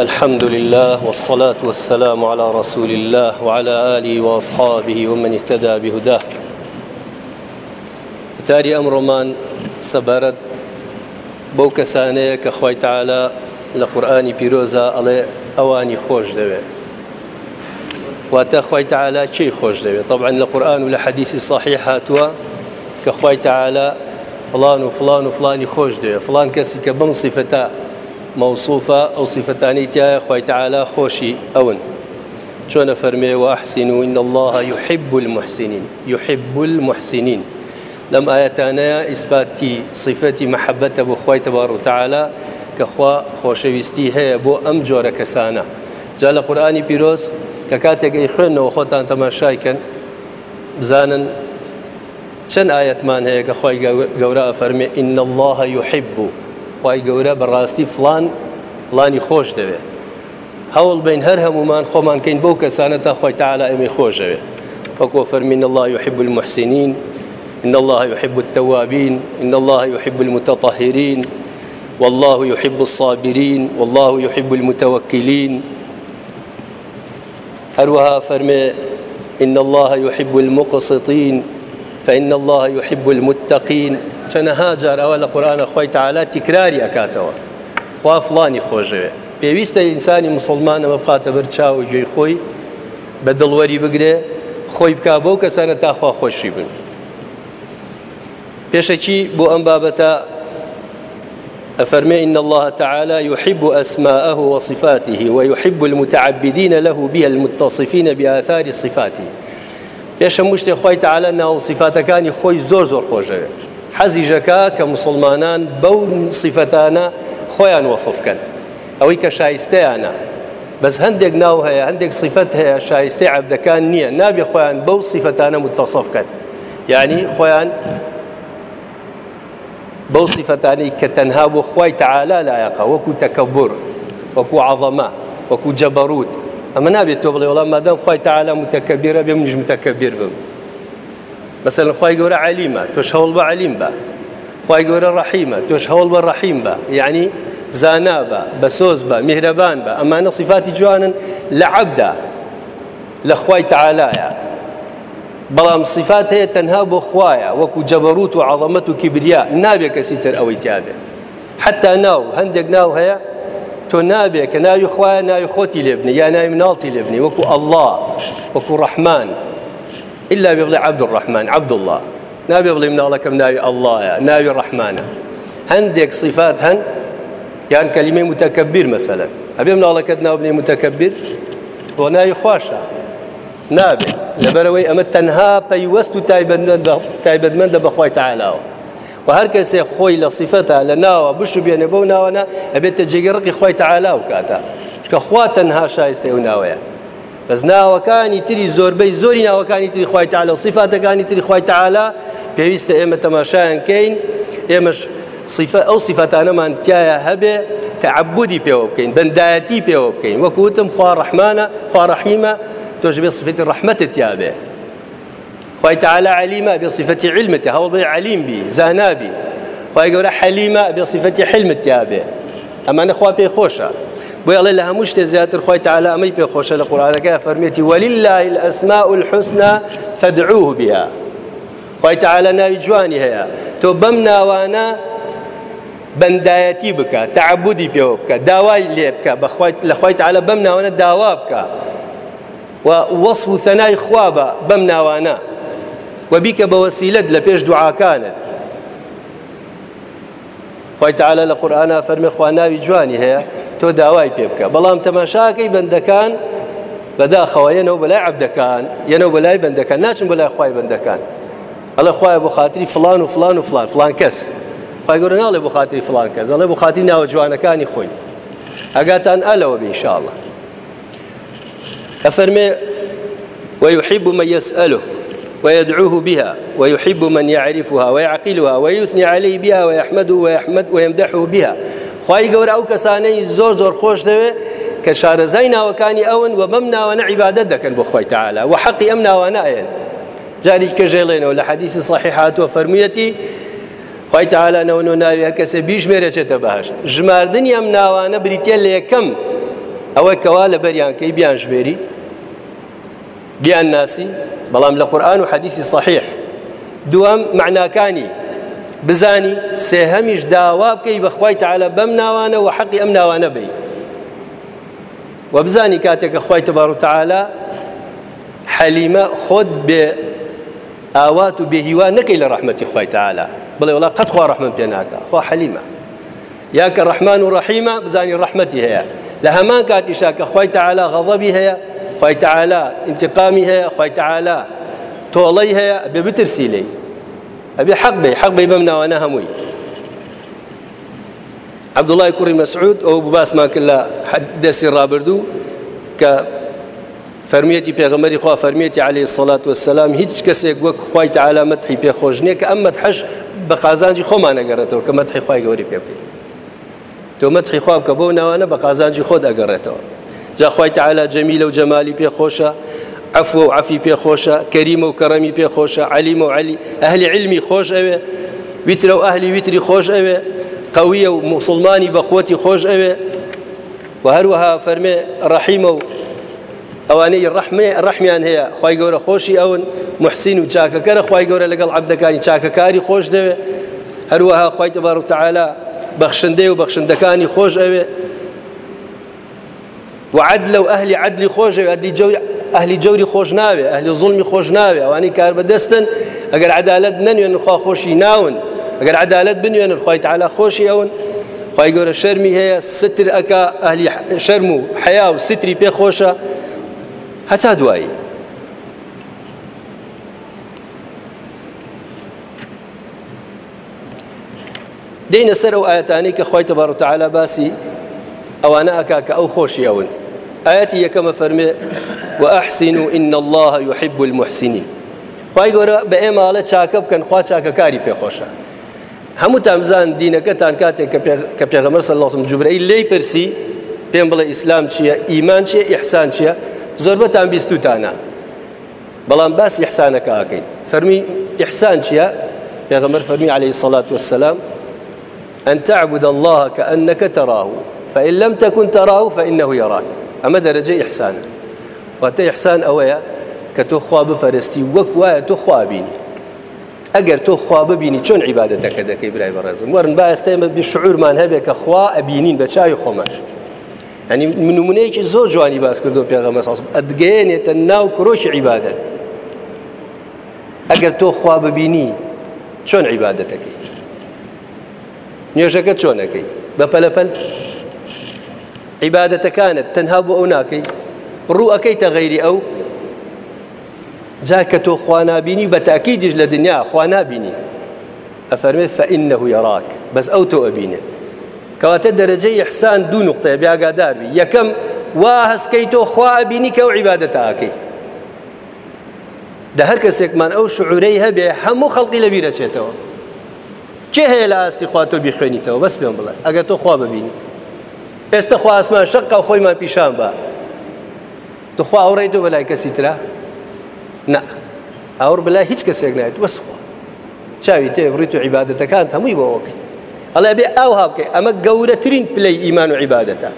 الحمد لله والصلاة والسلام على رسول الله وعلى آله وأصحابه ومن اهتدى بهداه. تاري أمر من سبرد بو كسانه كخوي تعالى لقرآن بيروزا على أواني خوش دوي. واتا خوي تعالى شي خوش دوي؟ طبعا القرآن والحديث الصحيح هاتوا كخوي تعالى فلان وفلان وفلان خوش دوي. فلان كسي كبن صفتا موصوفة أو صفتان تيا خوي تعالى خوشي أون. شون فرمي وأحسنوا إن الله يحب المحسنين يحب المحسنين. لم آياتنا إثباتي صفتي محبة بخوي تبارك وتعالى كخوا خوشويستي هي بو أم جورة كسانة جاء القرآن بيروس ككاتك إخوان وخوتان تماشايكن بزانا چەند ئاەتمان هەیە کە خی گەورە فەرمێ إن الله يحب خی گەورە بەڕاستی فلان فلانی خۆش دەوێت هەوڵ بین هەر هەمومان خۆمانکەین بەو کەسانە تا خۆی تعالا ئەمێ خۆشەوێ وەکو فەرمین الله يحب المحسنين إن الله يحب التوابين إن الله يحب المتطهرين والله يحب الصابرين والله يحب المتوكلين. هروها فرمي إن الله يحب المقسطين فإن الله يحب المتقين. چەنەها جارەوە لە قورآە خۆی تعالا تیکراری ئەکاتەوە. خوا فلانی خۆشەوێ. پێویستە ئینسانی مسلمان ئەمە بخاتە بەر چاو گوێی خۆی بە دڵوەری بگرێ خۆی بک بەو کەسانە تاخوا خۆشی بن. پێشەکی بۆ ئەم بابەتە؟ أفرمي إن الله تعالى يحب أسماءه وصفاته ويحب المتعبدين له بها المتصفين بآثار صفاته. پێشە مشتێ خۆی تعالە ناو صفاتەکانی خۆی زۆر زۆر خۆشەوێت حەزیژەکە کە مسلمانان بەو سیفەتانە خۆیان وەصفکەن ئەوەی کە شایستەیانە بەس هەندێک ناو هەیە هەندێک سیفەت هەیە شایستی عبدەکان نییە نابێ خۆیان بەو سیفەتانە متصفکەن یعنی خۆیان بەو سیفەتانی کە تەنها بۆ خی تەعالا لایەقە وەکو تەکەبور وەکو عظەما وەکو جەبەروت ئەمە نابێت تۆ بڵێ وڵام مادەم خی تەعالا متەکەبیرە بێ بم مثلا خی گەورە علیمە تۆش هەوڵ بە علیم بە خی گەورە ڕحیمە تۆش هەوڵ بە ڕحیم بە یعنی زانا بە بە سۆز بە میهرەبان بە ئەمانە صفاتی جوانن لە عبدا لە خی تعالایە بەڵام صفات هەیە تەنها بۆ خوایە وەکو جەبەروت و عڵەمەت و کیبریا نابێت کەسی ناو هەندێک ناو هەیە تۆ نابێت کە ناوی خوایە ناوی خۆتی لێبنی یا ناوی مناڵی لێبنی وەکو ڕحمان إلا بيبلي عبد الرحمن عبد الله. نابي بلي من الله كم ناوي الله ناوي الرحمن. هندك صفات هن يعني كلمة متكبر مثلا. أبي من الله كدنا ابني متكبر؟ هو ناوي خواشة نابي لبروي أما تنها بيوست تايبد تايبد من بخوي تعالى. وهر کەسێ خۆی لە صفەتە لە ناوە بش بێنێ بەو ناوەە ئەبێتە جێگەڕقی خۆی تعالا و کاتە چکە خوا تەنها ناوەیە بەس ناوەکانی تری زۆربەی زۆری ناوەکانی تری خی تعاالە و سیفاتەکانی تری خی تعاالە پێویستە ئێمە تەماشایان کەین ئێمەش ئەو سیفەتانەمان تایە هەبێ تعبودی پێوە بکەین بەندایەتی پێوە بکەین وەکوتم خوا ڕحمانە خواڕەحیمە تۆش بێ صفەتی ڕحمەتت یابێ خی تعاالە علیمە بێ صفەتی علمت هەوڵ بێ علیم بی زانابی خی گەورە حەلیمە بێ صفەتی حلمت یابێ ئەمانە خوا پێی خۆشە بۆ ئەڵێ لە هەموو شتێ زیاتر خۆی تعالا ئەمەی پێخۆشە لە ولله الأسماء الحسنى فادعوه بها. خۆی تعالا ناوی جوانی هەیە تۆ بەم ناوانە بەندایەتی بکە تعبودی پێوە بکە داوای لێ بکە لە خۆی تعالا بەم ناوانە داوا بکە و وەصف و ثەنای خوا بە بەم ناوانە و بیکە بە وەسیلت لە تۆ داوای پێ بکە. بەڵام تەماشاکەی بەندەکان بەداخەوە یەنەوە بەلای عبدەکان یەنەوە بەلای بەندەکان ناچن بەلای خی بەندەکان. ئەڵە خخوای بۆ خااتری فلان و فلان و فلان فلان کەس. خی گەورە ناڵێ بۆ خااتری فلان کەس. ئەڵێ بۆ خااتری ناوە جوانەکانی خۆی. ئەگاتان ئەلەوە بینشاءله ئەفەرمێ ويحب من يسأله ويدعوه بها ويحب من يعرفها ويعقلها ويثني عليه بها ويحمده ويحمد ويمدحه بها خی گەورە ئەو کەسانەی زۆر زۆر خۆش دەوێ کە شارەزای ناوەکانی ئەون و بەم ناوەنە عیبادت دەکەن بۆ خۆی تعالا و حەقی ئەم ناوانە ئەیەن جاریش کە ژێڵێنەوە لە حەدیسی صحی هاتووە فەرموویەتی خی تعالا نەوە ناوی کەسە بیژمێرەچێتە بەهشت. ژماردننی ئەم ناوانە بریتە لە یەکەم ئەوەی کەوا لە بەریانکەی بیان ژبێری. بیان ناسی بەڵام لە قورآن و حەدیثی صحیح دووەم معناکانی بزانی سێهەمیش داوا بکەی بەخوای تعالە بەم ناوانە و حەقی ئەم ناوانە بی. و بزانی کاتێککە خی تبار و تعالە حەلیمە خۆت بێ ئاوات و بێهیوا نەکەی لە ڕحمەتی خی تعالە بڵێ وڵا قەت خوا ڕحمە پێ ناکە خوا حەلیمە. یا کە ڕحمان و ڕحیمە بزانی ڕحمەتی هەیە. لە هەمان کاتیشا کە خی تعالە غەڵەبی هەیە خی تعالە انتقامی ئەبێ حەق بێ حەق بێ بەم ناوانە هەمووی عبدوڵای کوڕی مەسعود ئەو باسمان کرد لە دەستی ڕابردوو کە فەرمیەتی پێغەمەری خوا فەرمیەتی عليه الصلاة والسلام خی تعالە مەتحی پێخۆش نییە کە ئەم مەتحەش بە قازانجی خۆمانەگەڕێتەوە کە مەتحی خی گەوری پێ بکەین تۆ مەتحی خواب بۆ ناوانە بە قازانجی خۆت ئەگەڕێتەوە جاخوای تعالى جەمیلە و جەمالی پێخۆشە عفو و عفی پێخۆشە کەریمە و کەڕەمی پێخۆشە علیمە و علی ئەهلی علمی خۆش ئەوێ ویترە و ئەهلی ویتری خۆش ئەوێ قویە و مسلمانی بەخۆتی خۆش ئەوێ و هەروەها فەرمێ ڕەحیمە و ئەوانەی ڕحمێ ڕحمیان هەیە خی گەورە خۆشی ئەون محسین و چاکەکەرە خی گەورە لەگەڵ عبدەکانی چاکەکاری خۆش دەوێ. هەروەها خی تەبار و تعالا بەخشندەی و بەخشندەکانی خۆش ئەوێ. وعدل و ئەهلی عدلی خۆش ئەدی جوری ئەهلی جوری خۆش ناوێ ئەهلی زڵمی خۆش ناوێ ئەوانی کار بەدەستن ئەگەر عدالت نەنوێن خوا خۆشی ناون. ئەگەر عدالت بنوێنن خی تعالا خۆشی ئەون خی گەورە شەرمی هەیە ستر ئەکا ئەهلی شەرم و حیا و ستری پێخۆشە هەتا دوایی دێنە سەر ئەو ئاەتانی کە خۆی تەبار و تعالا باسی ئەوانە ئەکا کە ئەو خۆشی ئەون ئاەتی یەکەمە وأحسن إن الله يحب المحسنين. خی گەورە بە ئێماڵە چاکە بکەن خوا چاکەکاری پێخۆشە هەموو تامزان دینەکەتان کاتێک کە پێغەمەر سەلاسم جوبرەی لی پرسی پێم بڵێ ئیسلام چییە ئیمان چیە ئیحسان چییە زۆربەتان بیستوتانە بەڵام باس ئیحسانەکە ئاکەین فەرمی ئیحسان چییە پێغەمەر فەرمی عليه الصلاة والسلام أن تعبد الله كأنك تراه فإن لم تكن تراه فإنه يراك. أما درجة إحسان واتە إحسان ئەوەیە کە تۆ خوا بپەرستی وەک وایە تۆ خوا بینی ئەگەر تۆ خوا ببینی چۆن عیباەتەکە دەکەی برای بەڕێزم وەرن با ئێستێمە بشعورمان هەبێت کە خوا ئەبینین بە چاوی خۆمەش ئەنی منومونەیەکی زۆر جوانی باس کردو پێغەمە ساس ئەدگەێنێتە ناو کڕۆشی عیبادەت ئەگەر تۆ خوا ببینی چۆن عیباەتەکەی نوێژەکە چۆنەکەی بە پەلەپەل عیباەتەکانت تەنها بۆ ڕوو ئەەکەیتە غەیری ئەو؟ جا کە تۆ خوانابینی بە تاکیدیش لە دنیا خوا نابینی ئەفەرمێ فەئینەه یاڕاک بەس ئەو تۆ ئەبینێ. کەواتە دەرەجەی ئەحسان دوو نقطەیە بیاگاداربی یەکەم وا هەستکەی تۆ خوا ئەبینی کە ئەو عیباەتە ئاکەی. دە هەر کەسێکمان ئەو شعورەی هەبێ هەموو خەڵقی لەبیرە چێتەوە چێ هەیە لە ئاستی خوا تۆ بیخوێنیتەوە؟ بەس پێم بڵێ. ئەگەر تۆ خوا ببینی. ئێستا خواسمان شەقا خۆیمان پیشان بە. دخوا ئەوڕێ تۆ بەلای کەسی ترە؟ نه ئەوڕ بەلای هیچ کەسێک نایێت وەسخوا چاوی تێ بڕیت و عیباەتەکان هەمووی بۆ ئۆکەی ئەڵێ بێ ئاو هاوکەی ئەمە گەورەترین پلەی ئیمان و عیباەتە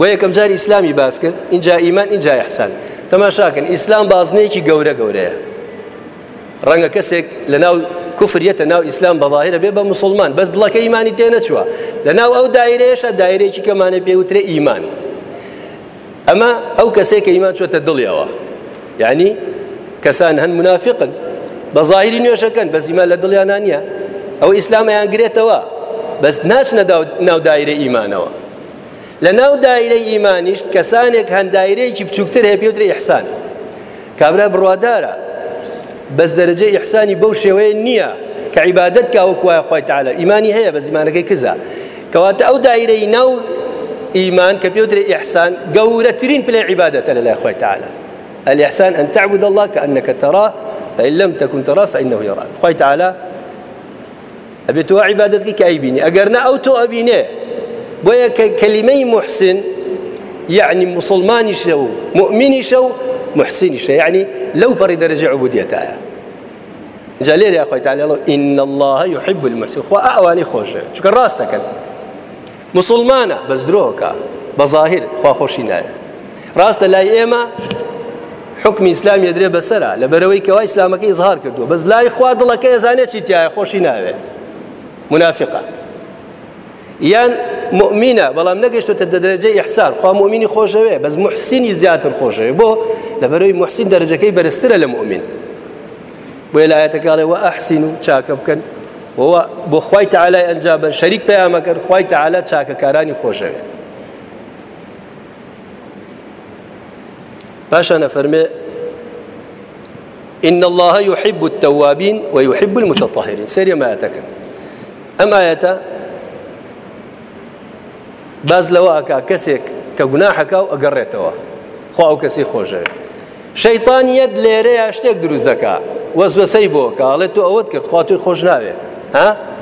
بۆ یەکەم جاری ئیسلامی باس کرد اینجا ئیمان اینجا یحسان. تەماشاکەن ئیسلام بازنەیەکی گەورە گەورەیە. ڕەنگە کەسێک لە ناو کوفریەتە ناو ئیسلام بەظاهرە بێ بە مسلمان. بەس دڵەکە ئیمانی تێ نەچووە. لە ناو ئەو دایرێشە دایرێکی کەمانە پێوترێ ئیمان. ئەمە ئەو کەسێک کە ئیمان چۆتە دڵیەوە یعنی کەسان هەن منافقن بە ظاهری نوێشەکەن بە زیمان لە دڵیانان نیە ئەو ئیسلامەیان گرێتەوە بەس ناچنە ناو دایرە ئیمانەوە. لە ناو دایرەی ئیمانیش کەسانێک هەند دایرەیەکی بچووکتر هەیە پێوترە ئیحسان. کابرا بڕوادارە. بەس دەرەجە ئیحسانی بەو شێوەیە نییە کە عیبادت کاوە کوایە خۆی تعاالە ئیمانی هەیە بە زیمانەکەی کزا. کەواتە ئەو دایرەی ناو ئیمان کە پێوترە ئیحسان گەورەترین پلێ عیبادەتە لە لای الإحسان أن تعبد الله كأنك تراه فإن لم تكن تراه فإنه يراك. خوي تعالى أبي تو عبادتك كأيبيني أجرنا أو تو أبيني؟ بويا كلمة محسن يعني مسلمان شو مؤمن شو محسن شو يعني لو بري درجة عبوديتها جالير يا أخوي تعالى إن الله يحب المحسن. خو أواني خوش شو كان راستك مسلمانة بس دروكا بەظاهر خواخۆشی نایە ڕاستە لای ئێمە حکمی ئیسلام یدرێ بەسرە لە بەرەوەی کەوا ئیسلامەکە ئزهار کردو بەس لای خوا دڵەکە ێزانێت چی تایە خۆشی ناوێت منافقە یان مؤمنە بەڵام نەگەشتۆتە دەدرەجەی ئەحسان. خوا مؤمنی خۆشەوێ بەس محسینی زیاتر خۆشەوێ. بۆ لە بەرەوەی محسین دەرەجەکەی بەرزترە لە مؤمن. بۆ لایەتەکڵێ وە ئەحسین بۆ خی تعالای ئەنجابن شەریک پەیامەکەن خی تعالا چاکەکارانی خۆشەوێ باشا فرمي إن الله يحب التوابين ويحب المتطهرين. سيري ما يتكن أم آية باز لواكا كسيك كجناحك أو أقريتوا خو أو كسي خوجه شيطان يد ليري اشتك دروزكا ئەوت کرد خوا توی خۆش ناوێ. ها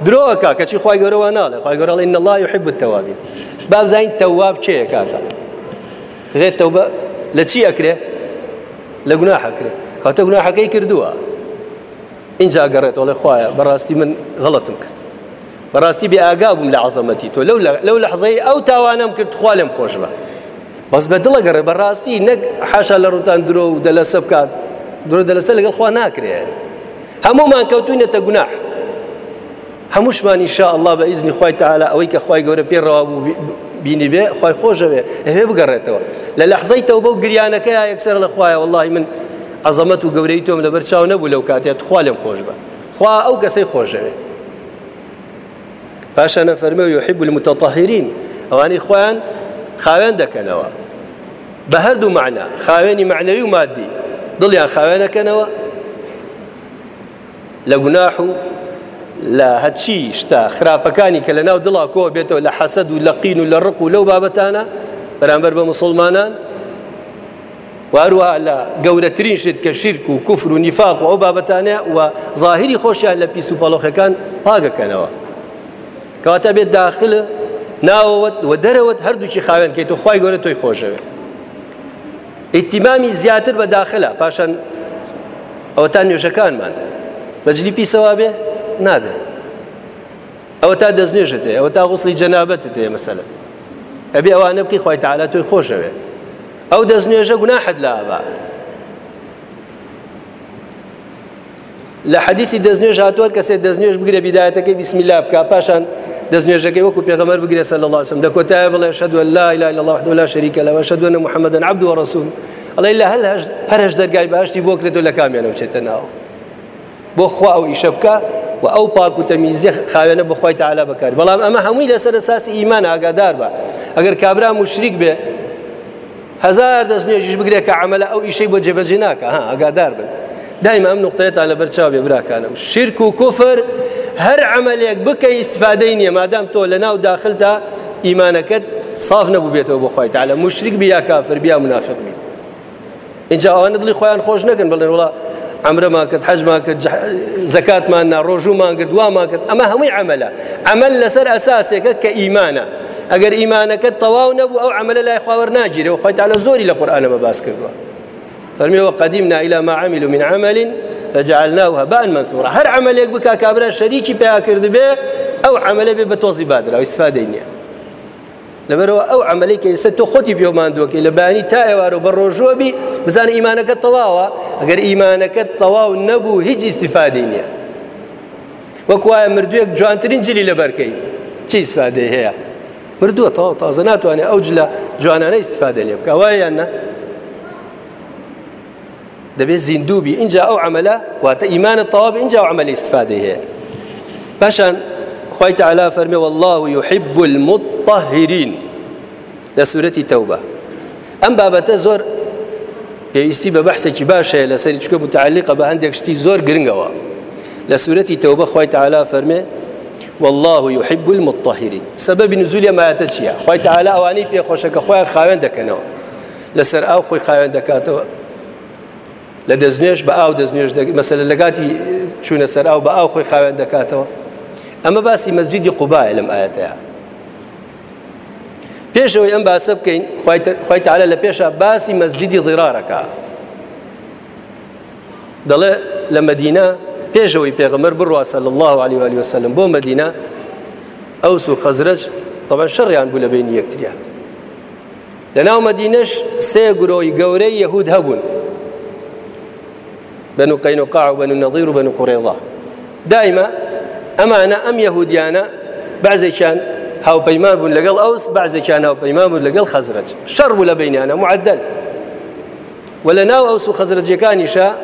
درۆکە کەچی خی گەورەوە ناڵێ. خی إن الله يحب التوابين. بابزین تەواب چێە کاکە؟ غێت تەوبە لە چی ئەکرێ؟ لە گوناحەکرێ کاتە گوناحەکەی کردووە. اینجا گەڕێتەوە لە خوایە بەڕاستی من غەڵەتم کرد. بەڕاستی بێ ئاگا بووم لە عزەمەتی تۆ. لەو لە حەزەی ئەو تاوانم کرد خوا لێم خۆش بە. بەس بە دڵە گەڕێ بەڕاستی نەک حاشا لە ڕوتان درۆ و دەلەسە بکات. درۆ دەلەسە لەگەڵ خوا ناکرێ. هەمومان کەوتوینەتە گوناح. هەمووشمان ئینشاء الله بە ئیزنی خی تعالا ئەوەی کە خی گەورە پێڕەوا بوو بینی بێ خی خۆشەوێ هەوێ بگەڕێتەوە. لە لەحزەی تەو بەو گریانەکە یەکسەر لە خوایە واللهی من عزەمەت و گەورەی تۆم لەبەر چاو نەبوو لەو کاتێت خوا لێم خۆش بە. خوا ئەو کەسەی خۆشەوێ پاشانە فەرمە و يحب المتطهرين ئەوانی خۆیان خاوێن دەکەنەوە. بە هەردوو معنا خاوێنی معنەوی و مادی. دڵیان خاوێنەکەنەوە. لە گوناح و لە هەچی شتا خراپەکانی کە لە ناو دڵا کۆ بێتەوە لە حەسەد و لە قین و لە ڕق و لەو بابەتانە بەرامبەر بە مسلمانان واروها لە گەورەترین شت کە شرک و کوفر و نیفاق و ئەو بابەتانەیە و ظاهری خۆشیان لە پیس و پەڵۆخەکان پاگەکەنەوە. کەواتە بێت داخلە ناوەوەت و دەرەوەت هەردووکی خاوێن کەیت و خی گەورە تۆی خۆشەوێ ئیتیمامی زیاتر بە داخلە پاشان ئەوەتان نوێژەکانمان. بەجلی پیسەوا بێ نابێ ئەوە تا دەستنوێژت ئەوە تا غوسڵی جەنابەتت هەیە مەسەلە ئەبێ ئەوانە بکەی خی تعالا تۆی خۆشەوێ ئەو دەستنوێژە گوناحت لا ئابا لە حەدیسی دەستنوێژ هاتووە کەسێ دەستنوێژ بگرێ بیدایەتەکەی بسمیلا بکە پاشان دەستنوێژەکەی وەکو پێغەمەر بگرێ صلی الله عليه وسلم دەکۆتایە بڵێ ان لا اله الا الله لا له واشهد ان محمدا عبده ورسوله الله الا هل هەرش دەرگای باشتی بۆ کرێتەوە لە کامیانە بچێتە ناو. بۆ خوا ئەو ئیشە بکە و ئەو پاک و تەمیزی خاوێنە بخوای تعالا بکار بەڵام ئەمە هەمووی لەسەر ساسی ئیمان ئاگادار بە. ئەگەر کابرا مشریک بێ هزار دەست نوێژیش بگرێت کە عملە ئەو ئیشەی بۆ جێبەجێ ناکە. ها ئەگادار بن. دایما ئەم نقطەیەتان لە بەرچاو بێ براکانم. شرک و کوفر هەر عملێک بکە ئیسفادەی نییە. مادام تۆ لە ناو داخلدا ئیمانەکەت صاف نەبوو بێتەوە بۆ خۆی تعالی مشرک بیا کافر بیا منافق بی اینجا ئەوانە دڵی خۆیان خۆش نەکەن. بڵێن وڵا ئەمرەمان کرد حەجمان کرد زەکاتمان نا ڕۆژومان کرد وامان کرد ئەمە هەمووی عملە عمل لەسەر ئەساسێکە کە ئیمانە ئەگەر ئیمانەکەت تەواو نەبوو ئەو عملە لای خواوەەر ناگیرێ و خۆیت على زۆری لە قورآانەمە باس کردووە فەرمی وقدیمنا إلى ما عملوا من عمل فجعلناه هباء منثورا. هر عملێک بک کابرا شەریکی پێیا کرد بێ ئەو عملە بێ بە تۆزی بادرا و لەبەرەوە ئەو عملی کە ئێستا تۆ خۆتی پێماندووەکەی لە بانی تا ئێوار و بە ڕۆژوە بی بزانە ئیمانەکە تەواوە ئەگەر ئیمانەکە تەواو نەبوو هیچ استفادەی نییە وەکوایە مردوێک جوانترین جلی لەبەرکەی چی استفادەی هەیە مردووە تەواو تازە ناتوانێت ئەو جلە جوانانە استفادە لێ بکە وایە نه دەبێت زیندوبی اینجا ئەو عملە واتە ئیمانە تەواو اینجا عملی استفادە هەیە خی تعالا فەرمی والله يحب المطهرين. لە سوورەتی تەوبە ئەم بابەتە زۆر پێویستی بە بەحسێکی باشەیە لەسەری چکە متعلقە بە هەندێک شتی زۆر گرنگەوە لە سوورەتی تەوبە خی تعالا فەرمێ والله يحب المطهرين. سبب نزول ما يتشيا خوي تعالى أواني بي خوشك خويا خاوين دكنو لسر أو خوي خاوين دكاتو لدزنيش بأو دزنيش دك مثلا لقاتي چون سر أو بأو خوي خاوين دكاتو أما باسي مسجد قباء لم ايتها پێشەوەی ئەم باسە بکەین خی تعالە لە پێشە باسی مەسجدی ضیرارەکە دەڵێ لە مدینە پێغەمەر بڕواسە لە الله عليه وعليه وسلم. بۆ مدینە ئەوس و خەزرج طبعا شەڕیان بوو لە بینی یەکتریان لەناو مەدینەش سێ گرۆی گەورەی یەهود هەبوون بنو قينقاع وبنو النظير وبنو قريظة. دائما أمانة أم يهوديانا بعزيشان هاو بيمان بون لقل أوس بعزيشان هاو بيمان بون لقل خزرج. شر ولا بينانا معدل. ولا ناو أوس وخزرج كان يشاء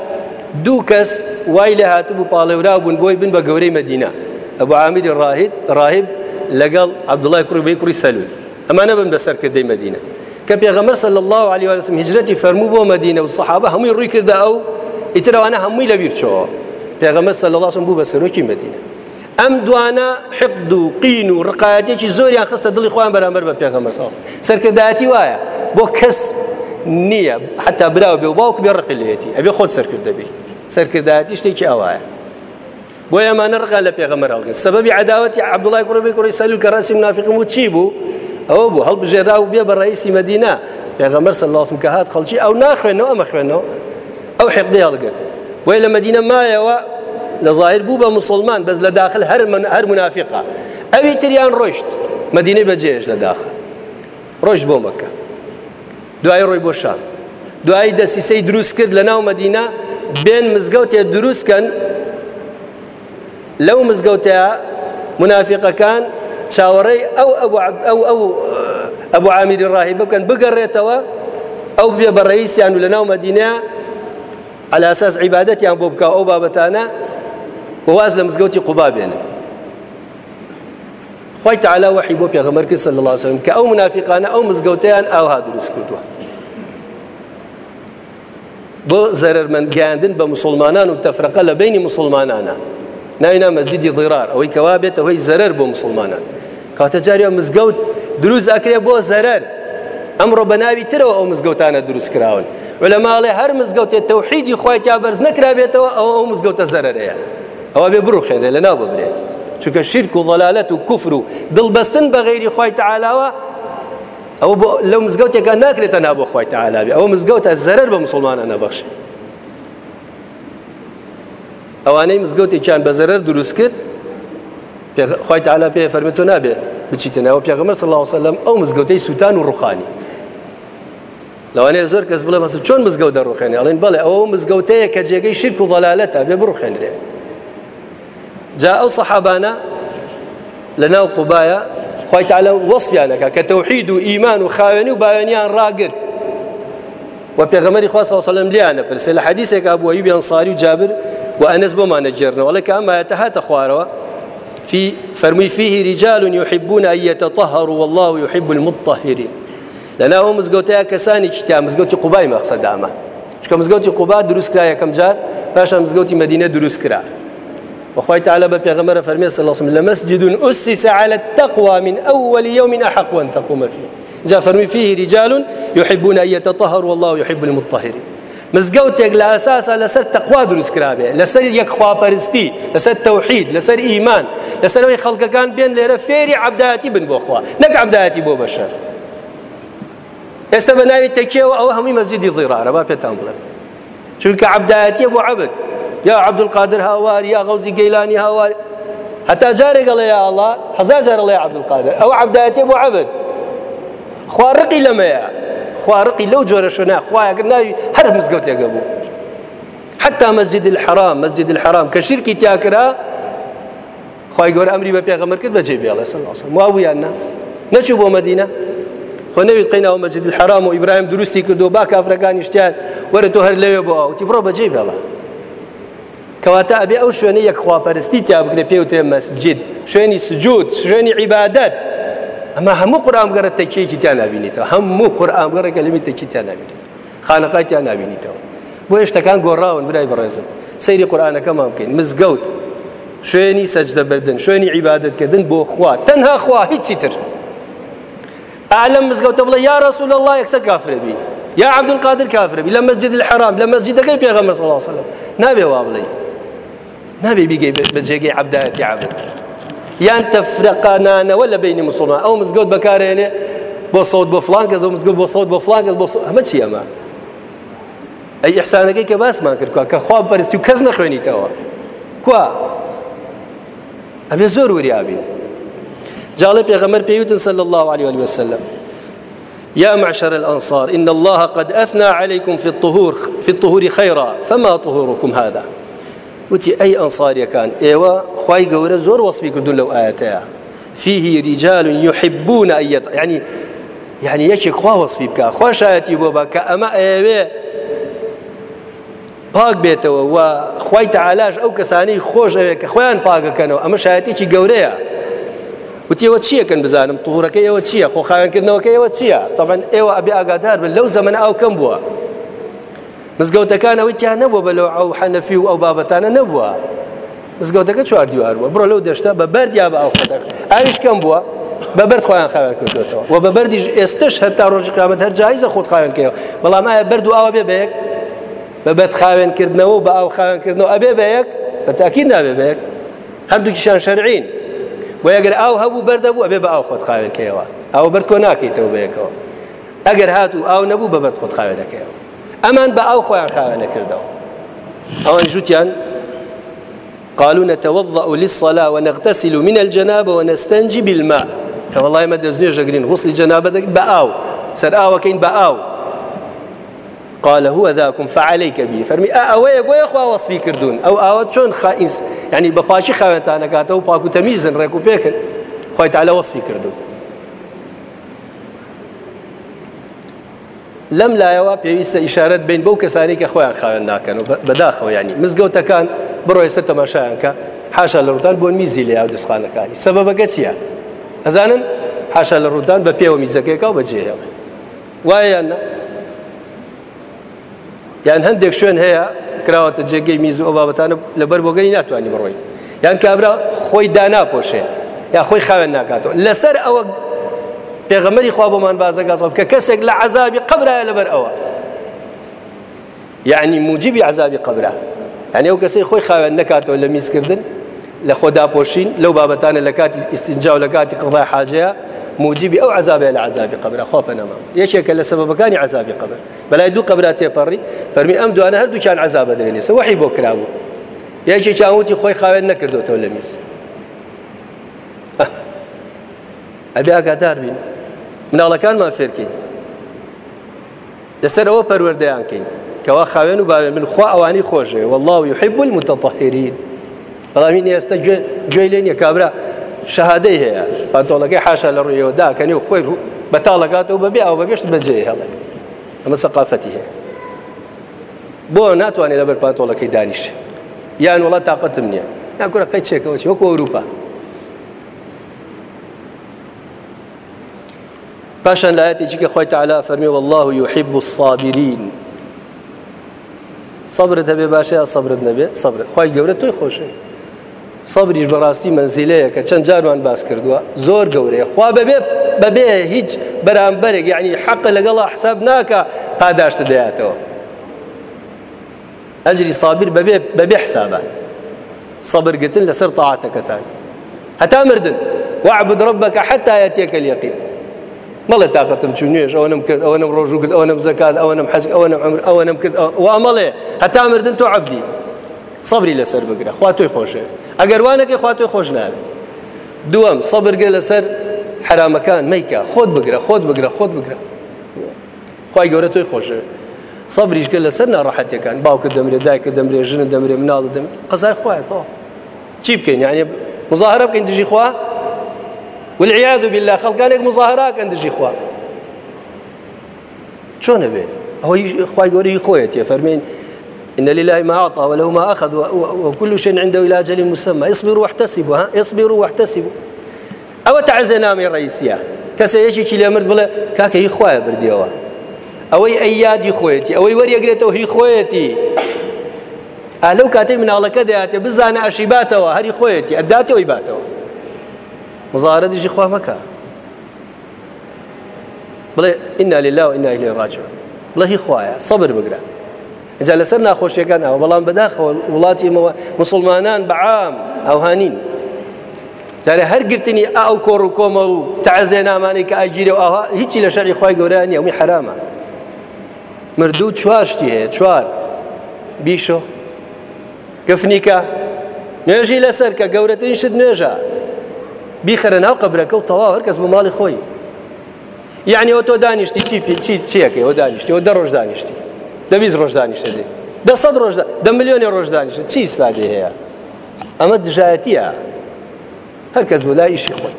دوكس وايلة هاتبو بالورا بون بوي بن بقوري مدينة. أبو عامر الراهب راهب لقل عبد الله كري بيكري سلول. أمانة بن بسر كردي مدينة. كبيغمر صلى الله عليه وسلم هجرتي فرمو بو مدينة والصحابة هم يروي كردا أو ئیترەوانە هەمووی لە بیرچەوە پێغەمە سە لە لاسم بوو بە سەرۆکی مدینە ئەم دوانە حقد و قین و ڕقایەتێکی زۆریان خستە دڵی خۆیان بەرامبەر بە پێغەمە ساس سەرکردایەتی وایە بۆ کەس نییە. حتا براوە بێ و باوک بێ ڕقلێتی ئەبێ خۆت سەرکرد دەبی سەرکردایەتی شتێکی ئەوایە بۆ ئەمانە ڕقان لە پێغەمە ڕڵگەن سببی عداوەتی عبدوڵای کوڕبی کوڕی سەلول کە ڕاستی منافقم و چی بوو؟ ئەوە بوو. هەڵبژێرا و بێ بە ڕئیسی مدینە. پێغەمەر سەڵ لاسم کە هات خەڵکی ئەو ناخوێنەوە ئەمە خوێنەوە. ئەو حقدی هەڵگرت وی لە مدینە مایەوە لە ظاهر بوو بە مسلمان بەس لە داخل هەر هەر منافقا ئەوی تریان ڕۆشت مدینەی بەجێش لە داخل ڕۆژ بۆ مەکە دوای ڕۆی بۆ شام دوایی دەسیسەی دروست کرد لە ناو مدینە بێن مزگەوتێ دروستکەن لەو مزگەوتەیە منافقەکان چاوەڕێی ئەو ئەو ئەو ئەبوو عامیری ڕاهی بکەن بگەڕێتەوە ئەو بێ بە ڕئیسیان و لە ناو مدینە على أساس عبادتیان بۆ بکە ئەو بابەتانە واز لە مزگەوتی قوبا بێنن خی تعالا وحی بۆ پێغەمەر کرد صلی الله وسلم کە ئەو منافقانە ئەو مزگەوتیان ئاوها دروست کردووە. بۆ زەرمەندگەاندن بە مسلمانان و تەفرەقە لە بینی مسلمانانە. ناوینا مەسجیدی ضیرار ئەوەی کەوا بێت ئەوەی زەرەر بۆ مسلمانان. کاتە جاریە مزگەوت دروست ئەکرێ بۆ زەرەر. ئەمڕۆ بە ناوی ترەوە ئەو مزگەوتانە دروست کراون. ولا ماڵێ هەر مزگەوتێ تەوحیدی خخوای تا بەرز نەکرابێتەوە ئەو ئەو مزگەوتە زەرەرەیە. ئەوە بێ بڕوخێنێ لە ناو ببرێ چونکە شیرک و ضلالەت و کوفر و دڵبەستن بە غیری خی تعالاوە ئەو لەو مزگەوتێکە ناکرێتە نا بۆ خی تعالابی ئەو مزگەوتە زەرەر بە مسلمانە نەبەخش ئەوانەی مزگەوتێکیان بە زەرەر دروست کرد خی تعالا پێ فەرمێت تۆ نابێت بچیتنەوە پێغمەر عليه وسلم ئەو مزگەوتەی سووتان و ڕوخانی. لەوانەیە زۆر کەس بڵێ مەسە چۆن مزگەوت دەڕوخێنێ ئەڵێن بڵێ ئەوە مزگەوتەیە کە جێگەی شرک و ضلالەتە بێ بڕوخێنرێ. جا ئەو سەحابانە لە ناو قوبایە خی تعالە وەصفیانەکە کە تەوحید و ئیمان و خاوێنی و باوێنیان ڕاگرت و پێغەمەری خوا الله وسلم لیانە پرسێ حدیثێک ئەبوو ئەیوب ئەنصاری و جابر وأنس ئاەتە هاتە خوارەوە في فرمي فيه رجال يحبون أن يتطهروا والله يحب المطهرين. لەنا ئەو مزگەوتەیە کەسانی چتیا مزگەوتی قوبای مەخسەدامە چکە مزگەوتی قوبا دروست کرا یەکەم جار؟ پاشان مزگەوتی مدینە دروست کرا وخوای تعالى بپیغمبر فرمی صلی الله علیه وسلم لمسجد أسس على التقوى من أول يوم أحق أن تقوم فيه. جاء فرمي فيه رجال يحبون أن يتطهروا والله يحب المطهرين. مزگەوتێک لە ئاساسە لەسەر تەخوا کرابێ لەسەر یەک خواپەرستی لەسەر تەوحید لەسەر ئیمان لەسەرەوەی خەڵکەکان بێن لێرە فێری عبداتی بن بۆ خوا نەک عبداتی بۆ بەشەر ئێستا بە ناوی تەکیەوە ئەوە هەمووی مەزیدی ضیرارە با پێتان بڵێن چونکە عبد. یا عبدولقادر هاوار یا غەوزی گەیلانی هاوار حتا جارێک گەڵێ یا الله هزار جار لێ عبدولقادر ئەو عبدایەتیە بۆ عبد خوارقی لەمەیە خوارقی لەو جۆرە شونا خوایەگر ناوی هەر مزگەوتێکە بوو حتى مسجد الحرام مسجد الحرام. كشركي تاكرا. خواهي قول أمري ببيغمر كد بجيب الله صلى الله عليه وسلم. واويانا نشوف مدينة خۆ نەویت قینەوە مەجد الحرام و ئیبراهیم دروستی کردو با کافرەکانی شتیان وەرە تۆ هەر لەوێ بۆ بەجێ بێڵە کەواتە ئەبێ ئەو شوێنە یەک خواپەرستی تا بکرێ پێ وترێ مەسجد شوێنی سجود شوێنی عیبادەت ئەمە هەموو قورآن گەرە تەکیەکی تیان نبینیتەوە هەموو قورآن گەڕێکە لەمی تەکی تیان نبینیت خانەقای تیان نبینیتەوە بۆ هێشتەکان گۆڕاون برای بەڕێزم سەیری قورآانەکەمان بکەین مزگەوت شوێنی سەجدە بردن شوێنی عیبادەتکردن بۆ خوا. تەنها خوا هیچی تر. أعلم مزقوت بلا يا رسول الله يكسر كافر بي. يا عبد القادر كافر بي. لمسجد الحرام لمسجد كيف يا غمر صلى الله عليه وسلم. نبي نبي بيجي بجيجي عبداتي عبد يان تفرقنا ولا بين مسلمان. أو مزقوت بكاريني بۆ سەوت بۆ فلان کەس مزگەوت بۆ سەوت فلان کەس بۆ هەمە چی ئەمە ئەی ئەحسانەکەی کە باسمان کردووە کە خوا پەرستی و کەس نەخوێنیتەوە کوا ئەبێ زۆر وریابین جاڵێ سەل الله عليه وسلم. يا معشر الأنصار إن الله قد أثنى عليكم في الطهور في الطهور خيرا فما طهوركم هذا؟ وتي أي أنصار كان إيوا خواي قورة زور وصفي كردون لو آياتها فيه رجال يحبون أن يط... يعني يعني يشي خوا وصفي بك خوا شايتي بوبا كأما إيوه پاک بێتەوە و خی تعالاش ئەو کەسانی خۆش ئەوێ کە خۆیان پاگەکەنەوە ئەمە شایەتێکی گەورەیە وتیەوە چیەکەن بزانم. توورەکە ئێوە چییە خۆ خاوێنکردنەوەکە ئێوە چییە تەبەن ئێوە ئەبێ ئاگادار بن. لەو زەمن ئەو کەم بووە مزگەوتەکانەوەی تیان نەبووە بە لەو ئەو حەنەفی و ئەو بابەتانە نەبووە. مزگەوتەکە چوار دیوار بووە. بڕۆ لەو دەشتا بە بەردیا بە ئەو خەتەر. ئاویش کەم بووە؟ بە بەرد خۆیان خاوێن کردوێتەوە و بە بەردیش ئێستش هەتا ڕۆژی قامەت هەر جایزە خۆت خاوێنکەوە بەڵام ئایا بەرد و ئاوە بێ بەیەک؟ بە بەد خاوێنکردنەوە بە ئاو خاوێنکردنەوە ئەبێ بەیەک؟ بە تاکیید نابێ بەیەک. هەردووکیشان شەرعین. و ئەگەر ئاو هەبوو بەردەبوو ئەبێ بە ئاو خۆت خاوێنکەوە ئەو بەرد کۆ ناکەیتەوە بەیەکەوە. ئەگەر هاتوو ئاو نەبوو بە بەرد خۆت خاوێنەکەیەوە. ئەمان بە ئاو خۆیان خاوێنەکردەوە ئەوان جوتیان قالوا نتوضأ للصلاة ونغتسل من الجنابة ونستنجي بالماء. والله ما دزنيش جرين غسل جنابة بآو سر آو كين بآو قال هو ذاكم فعليك به. فرمي اوي بو اخوا وصفي كردون. أو أو چون خائز؟ يعني بپاشي خوانتانه كاتو پاكو تميزن ركو بيكن خوي تعالى وصفي كردون. لم لا يوا پێویستە ئیشارەت بین بەو کەسانی کە خۆیان خاوێن ناکەن و بەداخەوە ینی مزگەوتەکان بڕۆ ئێستا تەماشایانکە حاشا لە ڕوتان بۆ میزی لە یاو دەستخانەکانی سەبەبەکە چییە؟ ئەزانن؟ حاشا لە ڕوتان بە پێوە میزەکەیەکە و بەجێەوە وایە یانە یان هەندێک شوێن هەیە کراوەتە جێگەی میز و بابەتانە لەبەر بۆگەنی ناتوانانی بڕۆی یان کابرا خۆی داناپۆشێ یا خۆی خاوێن ناکاتەوە. لەسەر ئەوە پێغەمەری خوا بۆمان بازەگازڵ کە کەسێک لە عذابی قبرایە لەبەر ئەوە یعنی موجبی عذابی قبرە یعنی ئەو کەسی خۆی خاوێن نکاتەوە لە میزکردن لە خۆداپۆشین لەو بابەتانە لە کاتی ئیسtinجا و لە کاتی قڕای حاجەیە موجبی ئەو عذابێ لە عذابی قبرە خۆ پەنەما یەکێکە لە سببەکانی عذابی قبر. بەلای دوو قبرات تێپەڕی فەرمی ئەم دوانە هەردووچان عذابە دەێنێ سەوەحی بۆ کرابوو یەکی چاوتی خۆی خاوێن نەکردوتەوە لە میز ئەبێ ئاگادار بین. مناڵەکانمان فێرکەین لەسەر ئەوە پەروەردەیانکەین کەوا خاوێن و باوێن من خوا ئەوانی خۆشێ. والله يحب المتطهرين. بەڵامی ئێستا گوێی لێن یە کابرا شەهادەی هەیە. پانتۆڵەکەی حاشا لە ڕوویەوە داکەنی و خۆی بەتاڵەکاتەوە بەبێ ئەو بەبێشت بەجێ هەڵێ ئەمە سەقافەتی هەیە. بۆ ناتوانێت لەبەر پانتۆڵەکەی دانیش یان وڵات تااقەتم نییە. ناکوورە قەی چێکەوە چی؟ وەکو ئەوروپا. پاشان لایەتێکی کە خۆی تعالا فەرمی والله يحب الصابرين. صبرت هەبێ باشەیە صبرت نەبێ صبرت خی گەورە تۆی خۆشەی سەبریش بەڕاستی منزیلەیە کە چەند جاروان باس کردووە زۆر گەورەیە خوا بەبێ بەبێ هیچ بەرامبەرێک یعنی حەق لەگەڵ حساب ناکە پاداشتە دەیاتەوە ئەجری سابیر بەبێ بەبێ حسابە سەبرگتن لەسەر تاعاتەکەتان هەتا مردن واعبد ربك حتى يأتيك اليقين. مەڵێ تااقەتم چون نوێژ ئەوەنم کرد ئەوەنم ڕۆژوو کرد ئەوەنم زکات ئەوەنم حەج ئەوەنم عمر ئەوەنم کرد وامەڵێ هەتا مردن تۆ عبدی سەبری لەسەر بگرە خوا تۆی خۆشێ ئەگەر وانەکەی خوا تۆی خۆش ناوێت دووەم سەبرگرە لەسەر حرامەکان میکە خۆت بگرە خۆت بگرە خۆت بگرە. خی گەورە تۆی خۆشێ سەبریشکە لەسەر ناڕەحەتەکان باوکە دەمرێت دایکە دەمرێ ژنە دەمرێ مناڵ دەم قەزای خوایەتەوە چی بکەین؟ یعنی مزاهرە بکەین دژی خوا؟ والعياذ بالله خەڵکانێک مزاهراکەن دژی خوا چۆنە بێ ئەوەی خی گەوری خۆیەت فەرمین إن لله ما أعطى وله ما أخذ وكل شيء عنده إلى أجل مسمى. اصبروا واحتسبوا ها؟ اصبروا واحتسبوا. أو تعزنا من رئيسية کەسە یەکێکی لێ مرد بڵێ کاکە هی خخوایە بردیەوە ئەوەی ئەیادی خۆیەتی ئەوەی وەریەگرێتەوە هی خۆیەتی ئالەو کاتەی مناڵەکە دەیاتێ بزانە ئەشی باتەوە هەری خۆیەتی ئەداتەوەی باتەوە مزارە دیژی خوا مەکە بڵێ ئینا لله و ئینا إليه راجعون. بڵێ هی خوایە سەبر بگرە جا لەسەر ناخۆشیەکان ئەوە بەڵام بەداخەوە وڵاتی مسلمانان بەعام ئەوهانین دارێ هەر گرتنی ئاو کۆڕ و کۆمەڵ و تعزێ نامانی کە ئاگیرە و ئاها هیچی لە شەری خی گەورانی ئەومی حرامە مردوو چوارشتی هەیە چوار بیشۆ گفنیکە نوێژی لەسەر کە گەورەترین شت نوێژە بیخەرە ناو قبرەکە و تەواو هەر کەس بە ماڵی خۆی یعنی ئەو تۆ دانیشتی چی چی چیەکەی ئەو دانیشتی ئەو دە ڕۆژ دانیشتی دەویست ڕۆژ دانیشتە دێ دە سەد ڕۆژ دە ملیۆنی ڕۆژ دانیشتە چی ئیسفادێ هەیە ئەمە دژایەتیە هەر کەس بۆ لای ئیشی خۆی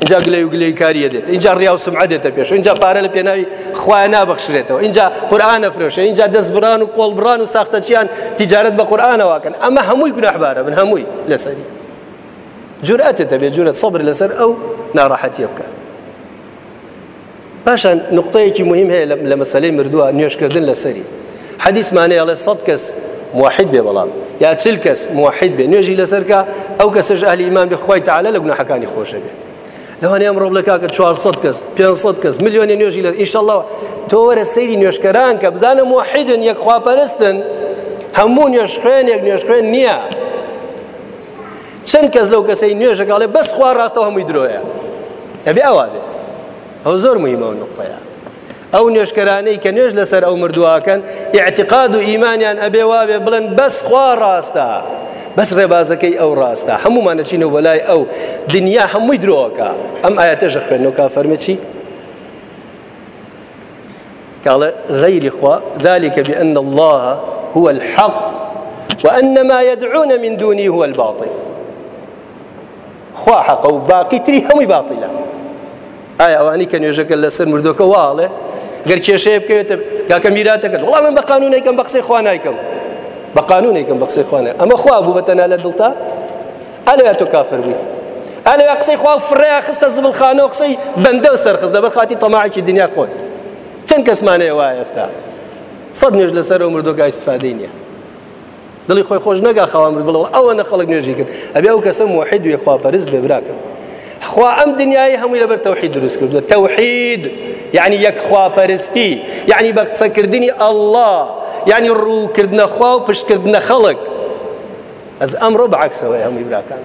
اینجا گلەی و گلەی کاریە دێت اینجا ڕیا و سمعە دێتە پێش اینجا پارە لە پێناوی خوای نابەخشرێتەوە اینجا قورآانە فرۆشە اینجا دەست بران و قۆڵ بران و ساختەچیان تیجارەت بە قورآانەواکەن ئەمە هەمووی گوناحبارە من هەمووی لەسەری جورئەتێتە بێ جورەت سەبر لەسەر ئەو ناڕاحەتیە بکە پاشان نقطەیەکی مهم هەیە لە مەسلەی مردووە نوێشکردن لەسەری حەدیثمانەیە ئەڵێ سەد کەس موحد بێ بەڵام یا چل کەس موحد نوێژی لەسەرکە ئەو کەسەش ئەهلی ئیمان بخوای تعالە لە گوناحەکانی خۆشە بێ لەوانێ ئەم ڕۆڵ لەکە 400 کەس 500 کەس میلیۆنی نوێژی لە ئیشله تۆ وەرە سەیری نوێشکەران کە بزانە موحدن یەک خواپەرستن هەموو نوێش خوێن یەک نوێش خوێن نییە چەند کەس لەو کەسەی نوێژەکڵێ بەس خوا ڕاستەوە هەمووی درۆیە. ئەبێ ئەوا بێ ئەو زۆر مهمە نقطەیە. ئەو نوێشکەرانەی کە نوێژ لەسەر ئەو مردوواکەن اعتقاد و ئیمانیان ئەبێ وابێ بڵێن بەس خوا ڕاستە. بەس ڕێبازەکەی ئەو ڕاستە. هەمومانەچینەوە بەلای ئەو دنیا هەمووی درۆکە. ئەم ئاەتەژە خوێنەوە کا فەرمەچی قال غير إخوة ذلك بأن الله هو الحق وأن ما يدعون من دونه هو الباطل. خوا حق وباقي تري هم باطلة آية أواني كان يجاك لسر مردوك واله گەر کێشەیە بکەوێتە کاکە میراتەکەت وڵام من بە قانونێکم بە قسەی خوا نایکەم. بە قانونێکم بە قسەی خوانە ئەمە خوا بوو بەتەنا لە دڵتا؟ ئەلە تۆ کافر بووی؟ ئەلە قسەی خوا فرێ خستە زبڵخانە و بەندە و سەرخست دەبەر خاتی تەماعی دنیا خۆن چەند کەسمانەیە وایە ئێستا؟ سەد نوێژ لەسەر ئەو مردۆگا ئیسفادەی نییە. دڵی خۆی خۆش نەگا خەوامر بڵەوە ئەوە خەڵک نوێژی کرد. ئەبێ ئەو کەسە موحید وێ خواپەرست بێ براکەم خوا ئەم دنیای هەمووی لەبەر تەوحید دروست کردووە. تەوحید یعنی یەک خواپەرستی یعنی بە قسەکردنی ئەله یعنی ڕووکردنە خوا و پشتکردنە خەڵک. ئەس ئەمڕۆ بەعکسەوەی هەمووی براکان.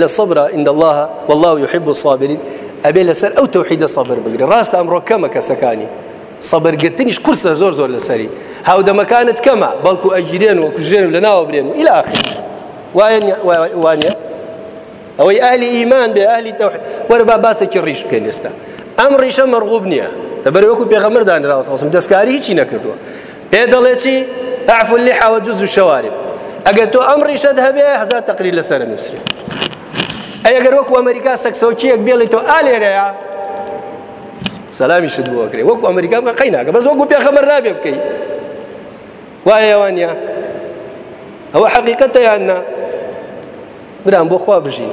لە صبرە إن الله والله يحب الصابرين. ئەبێ لەسەر ئەو تەوحیدە صبر بگرێ. ڕاستە ئەمڕۆ کەمە کەسەکانی. سەبرگرتنیش قورسە زۆر زۆر لەسەری هاودەمەکانت کەمە بەڵکو ئەگیرێن و کوژێن و لە ناوە برێن و إلى آخر وانە ئەوەی ئالی ئیمان بێ ئالی تەوحید وەرە با باسێکی ڕیش بکەین ئێستا ئەم ڕیشە مەرغوب نییە لەبەر وەکو پێغەمەردان ڕاستەوەسم دەستکاری هیچی نەکردووە پێ دەڵێ چی ئەعفو اللحى وجوز الشوارب. تۆ ئەم ڕیشەت هەبێ هزار تقریر لەسەر نووسری ئەگەر وەکو ئەمریکا سەکسۆکیەک بێڵی تۆ ئالێرەیە سەلامی شت بووەکرێ وەکو ئەمریکا بکە قەی ناکە بەس وەکو پێخەمەر نابێ بکەی وایە ئەوانە ئەوە حەقیقەتە یاننا برام بۆ خوا بژین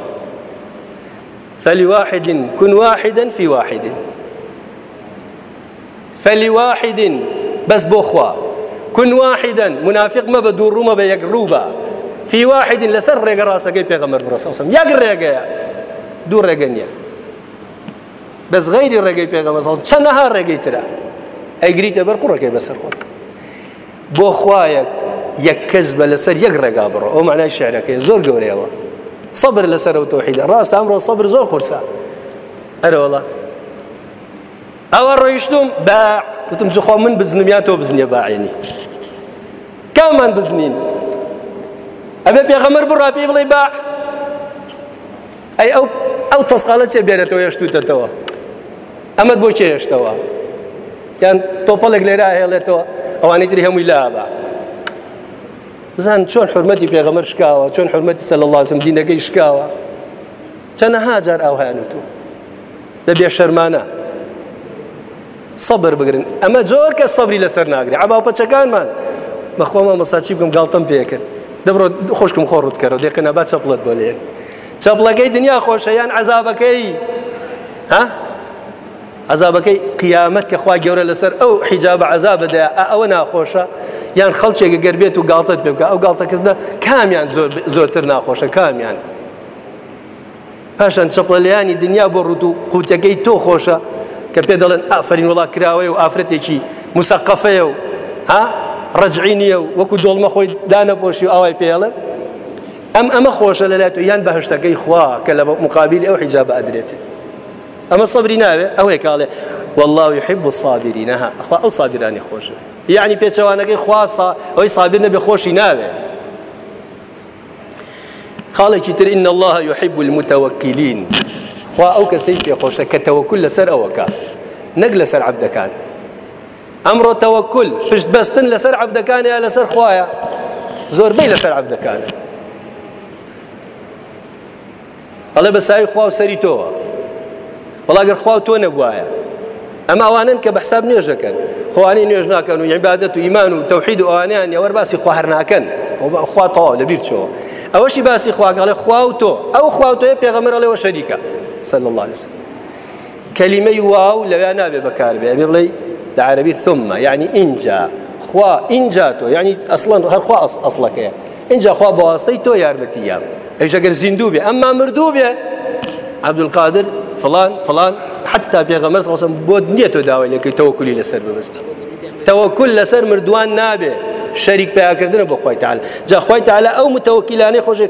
فلواحد كن واحدا في واحد. فلواحد بس بۆ خوا كن واحدا منافق ما بدور روما بيقروبا في واحد لسر ڕێگە ڕاستەکەی پێغەمەر بڕسەسم یەک ڕێگەیە دوو ڕێگە نییە بەس غیری ڕێگەی پێغەمە چەندەها ڕێگەی ترە ئەیگریتە بەر قوڕەکەی بەسەر خۆت بۆ خوایەک یەک کەس بە لەسەر یەک ڕێگا بڕۆ. ئەو معنای شعرەکەی زۆر گەورەیەوە. صبر لەسەر و تۆحیدە ڕاست ئەمڕۆ صبر زۆر قورسە ئەرەوەڵە ئەوە ڕۆیشتم بە وتم جخوا من بزنمیان تۆ بزنیە باعێنی کامان بزنین؟ ئەبێ پێغەمەر بڕا پێی بڵێ با ئەی ئەو ئەو تۆسقالە چێ ئەمەد بۆ چێ هێشتەوە؟ یان تۆپەڵێک لێرە هێڵێتەوە ئەوانەی تری هەمووی لابە بزان چۆن حرمەتی پێغەمەر شکاوە چۆن حرمەتی سەل الله وسلم دینەکەی شکاوە؟ چەنەها جار ئەو هیانوتو لە بێ شەرمانە. سەبر بگرن. ئەمە جۆر کە سەبری لەسەر ناگری ئەما پەچەکانمان. بەخۆمە مەساچی بکەم گاڵتم پێکرد دەبڕۆ خۆشکم خۆڕوت کەەوە دێقنە با چەپڵت بۆ لێن. چەپڵەکەی دنیا خۆشەیان عذابەکەی ها؟ عذابەکەی قیامەت کە خوا گەورە لەسەر ئەو حیجاب عذابەدا ئەوە ناخۆشە. یان خەڵکێکە گەربێت و گاڵتت پێ بکە. ئەو گاڵتەکردە کامیان زۆرتر ناخۆشە کامیان. پاشان چەپڵەلیانی دنیا بۆ ڕوت و قوتەکەی تۆ خۆشە کە پێ دەڵێن ئافرین وڵا کراوەی و ئافرەتێکی مسەقفەیە و ها؟ ڕجعی نییە و وەکو دۆڵمە خۆی دانەپۆشی و ئاوای پێڵێن ئەم ئەمە خۆشە لەلات و یان بەهشتەکەی خوا کە لە مقابلی ئەو حیجاب ئەدرێت ئەمە سەبری ناوێ ئەوەیە کاڵێ والله يحب الصابرين ها. أخوا أو صابراني خوشه یعنی پێچەوانەکەی خواسە ئەوی سابر نەبێ خۆشی ناوێ. خاڵێکی تر إن الله يحب المتوكلين. خوا ئەو کەسەی پێخۆشە کە تەوەکل لەسەر ئەوەکە. نەک لەسەر عبدەکان ئەمڕۆ تەوەکل پشت بەستن لەسەر عبدەکان یا لەسەر خوایە زۆربەی لەسەر عبدەکانە ئەڵێ بەسایی خوا و سەری تۆوە. وڵاگەر خوا تۆ نەبواە ئەمە ئەوانن کە بەحساب نوێژ دەکەن خۆوانی نوێژ ناکەن و عیبادەت و ئیمان و تەوحید و ئەوانیان یاوەەر باسی خواهر ناکەن خوا تەواو لەبیر چۆ؟ ئەوەشی باسی خواگەڵێ خوا و تۆ. ئەو خوا تۆی پێغەمەرەڵێەوە شەریکە. سەل الله وسلم. كلمة واو لو أنا بكار بها بيقول العربي ثم يعني إنجا خوا إنجاتو يعني أصلا هر خوا أصلك يعني إنجا خوا بواسطيتو يا ربتيام إيش أقول زندوبي أما مردوبي عبد القادر فلان فلان. حتى نيتو داوي لكي توكلي لسر ببستي توكل لسر مردوان نابه. شريك بها كردنا بخوي تعالى. جا خوي تعالى أو متوكلان خوش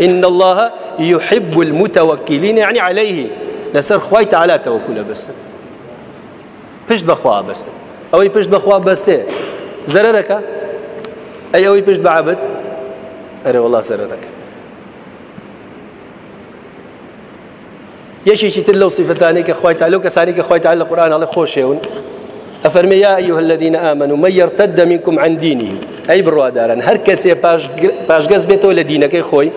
إن الله يحب المتوكلين يعني عليه. لسر خوي تعالى توكل بس. پشت بخوا بس. أو پشت بخوا بس. زررك؟ أي أو پشت بعبد؟ أري والله زررك. خخوای تا لەو کەسانی کە خخوای تا لە قورآان هەڵە خۆشێون ئەفەرمە یا أيها الذين آمنوا من يرتد منكم عن دينه أي بڕوادارن هەر کەسێ پاشگەز بێتەوە لە دینەکەی خۆی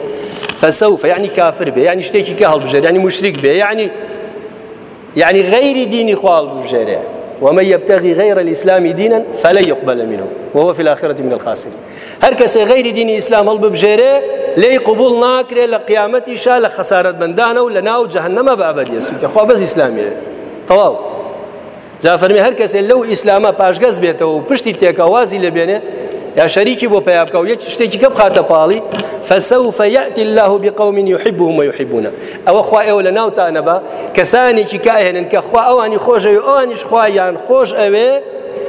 فسوف يعني كافر به يعني شتيكي كهل بجر يعني مشرك به يعني يعني غير دين خوال بجره. ومن يبتغي غير الإسلام دينا فلن يقبل منه وهو في الآخرة من الخاسرين. هر کس غیر دین اسلام هەڵ ببژێرێ لێی قبول ناکرێ لە قیامەتی شا لە خەسارت بندانە و لە ناو جەهنەمە بە ئەبدیە سووتە خوا بەس ئیسلامی تەواو جا فەرمی هەر کەسێ لەو ئیسلامە پاشگەز بێتەوە و پشتی تێکەوازی لەبێنێ یا شەریکی بۆ پیا بکە و یەک شتێکی کە بخاتە پاڵی فسوف يأتي الله بقوم يحبهم ويحبونه. أو أخوة أو لنا وتانبا كساني كاهن كأخوة أواني خوش أوانيش خوایان خوش أوي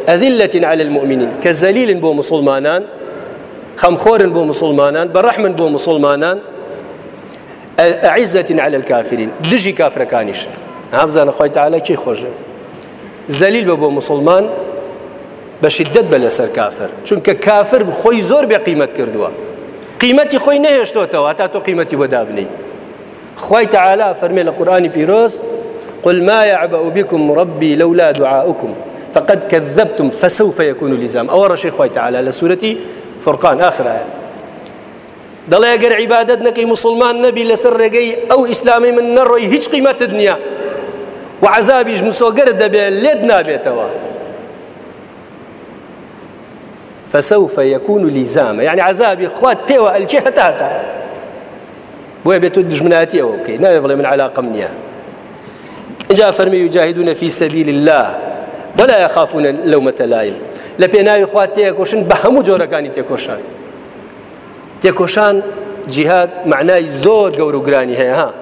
أذلة على المؤمنين. كذليل بو مسلمانان خەمخۆرن بۆ مسلمانان بەڕەحمن بۆ مسلمانان عیزەتین على الكافرین دژی کافرەکانیش هەبزانە خۆی تعالی کی خۆشە زەلیل بە بۆ مسلمان بە شدت بە لەسەر کافر. چونکە کافر خۆی زۆر بێ قیمت کردووە. قیمەتی خۆی نەهێشتۆتەوە تا تۆ قیمەتی بۆدابنی خی تعالا فەرمێ لە قل ما يعبأ بكم ربي لولا دعاؤكم فقد كذبتم فسوف يكون لزام. أو رشي خوي تعالى لسورتي فرقان آخر آية دڵێ ئەگەر عیبادت نەکەی مسلمان نەبی لەسەر ڕێگەی ئەو ئیسلامی من نەڕۆی هیچ قیمەتت نییە. و عذابیش مسۆگەرت دەبێت لێت نابێتەوە. فسوف يكون لزاما يعني عذابي خوات بيوى الجهة تاتا بويا بيتو دجمناتي أو أوكي لا يبغى من علاقة منيا جاء فرمي يجاهدون في سبيل الله. ولا يخافون لومة لائم. لە پێناوی خوا تێکۆشن بە هەموو جۆرەکانی تێکۆشان تێکۆشان جیهاد معنای زۆر گەور و ها.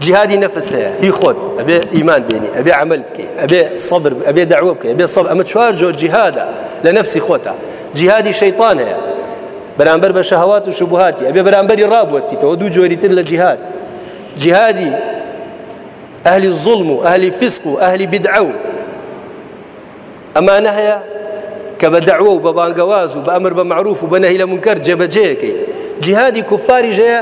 جهادی نەفس هەیە هی خۆت ئەبێ ئیمان بێنی ئەبێ عمل بکەی ئەبێ سەبر ئەبێ داوە بکەی ئەبێ سەب ئەمە لە نەفسی خۆتە جیهادی شەیطان هەیە بەرامبەر بە شەهوات و شوبهاتی ئەبێ بەرامبەری ڕابوەستیتەوە دوو جۆری تر لە جیهاد جیهادی ئەهلی الظلم و ئەهلی فسق و ئەهلی بدعە و ئەمانە هەیە کە بە دەعوە و بە بانگەواز و بە ئەمر بە معروف و بەنەهی لە منکەر جێبەجێەکەی جیهادی کوفاری ژەیە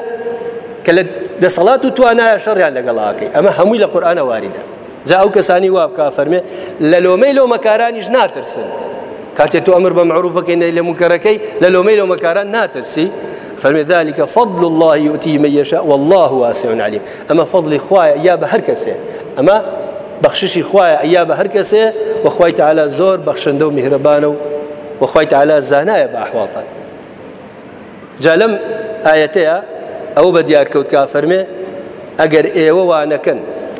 کاتێ تو ئەمر بە معروفەکەی لە منکەرەکەی لە لۆمەی لۆ مەکاران ذلك فضل الله يؤتيه من يشاء والله واسع عليم. أما فضل خوايا يا بهر كسي أما بەخششی خوایە ئەیا بە هەر کەسێ وەخوای تعالا زۆر بەخشندە و میهرەبانە و بە جا لەم ئاەتەیە ئەوە بە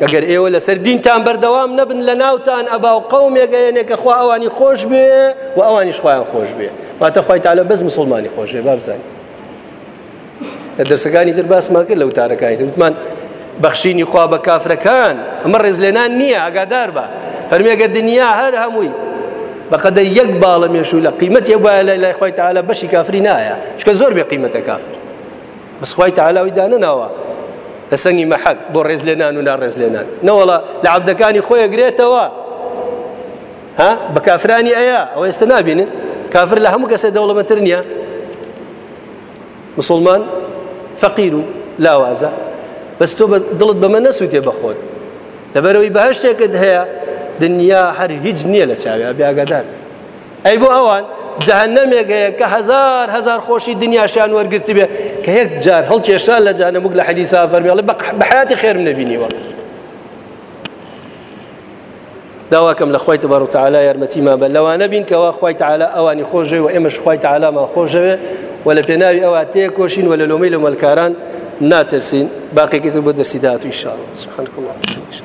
ئەگەر ئێوە لەسەر دینتان بەردەوام نەبن لە ناوتان ئەبا و قەومێگەیەنێکە خوا ئەوانی خۆش بێ و ئەوانیش خۆیان خۆش بێ. واتە خۆی تاالە بەس مسلمانی خۆشێ بابزانانی لە دەرسەکانی تر باسمان کرد لە وتارەکانی وتمان بەخشینی خوا بە کافرەکان ئەمە ڕێزلێنان نییە ئاگادار بە. فەرمیێگە دنیا هەر هەمووی بەقەدە یەک باڵە مێشوو لە قیمەت یە وایە لای خۆی تعاالە بەشی کافری نایە. چکە زۆر بێ قیمەتە کافر. بەسخوای تعالاوی دانەناوە. لە سەنگی مەحەک بۆ ڕێزلێنان و ناڕێزلێنان نەوەڵە لە عبدەکانی خۆی گرێتەوە ها؟ بە کافرانی ئەیە ئەوە ئێستا نبینن کافر دەوڵەمەتر نییە مسلمان فەقیر و لاوازە بەس تۆ دڵت بەمە نەسووتێ بەخۆت لەبەرەوەی بەهشتێکت هەیە دنیا هەر هیچ نییە لە چاوی بیاگەدار ئەی بۆ ئەوان هەیە کە هزار هزار خۆشی دنیاشان وەرگرت بێ کە یەک جار هەڵکێشان لە جانەموک لە حەدیسا فەرمیڵە بە حیاتی خێرم نەبینیوە داواکەم لە تبار و تعالا یارمەتیمان بە لەوانە بین کەەوە خۆی تعالا ئەوانی خۆشەوە و ئێمەش خۆی تعالامان خۆشەوێ و لە پێناوی ئەوە تێ کۆشین و لە لۆمەی لە مەلکاران ناترسین باقیێکی بۆ دەرسی داهاتوی شاڵ سبحانك الله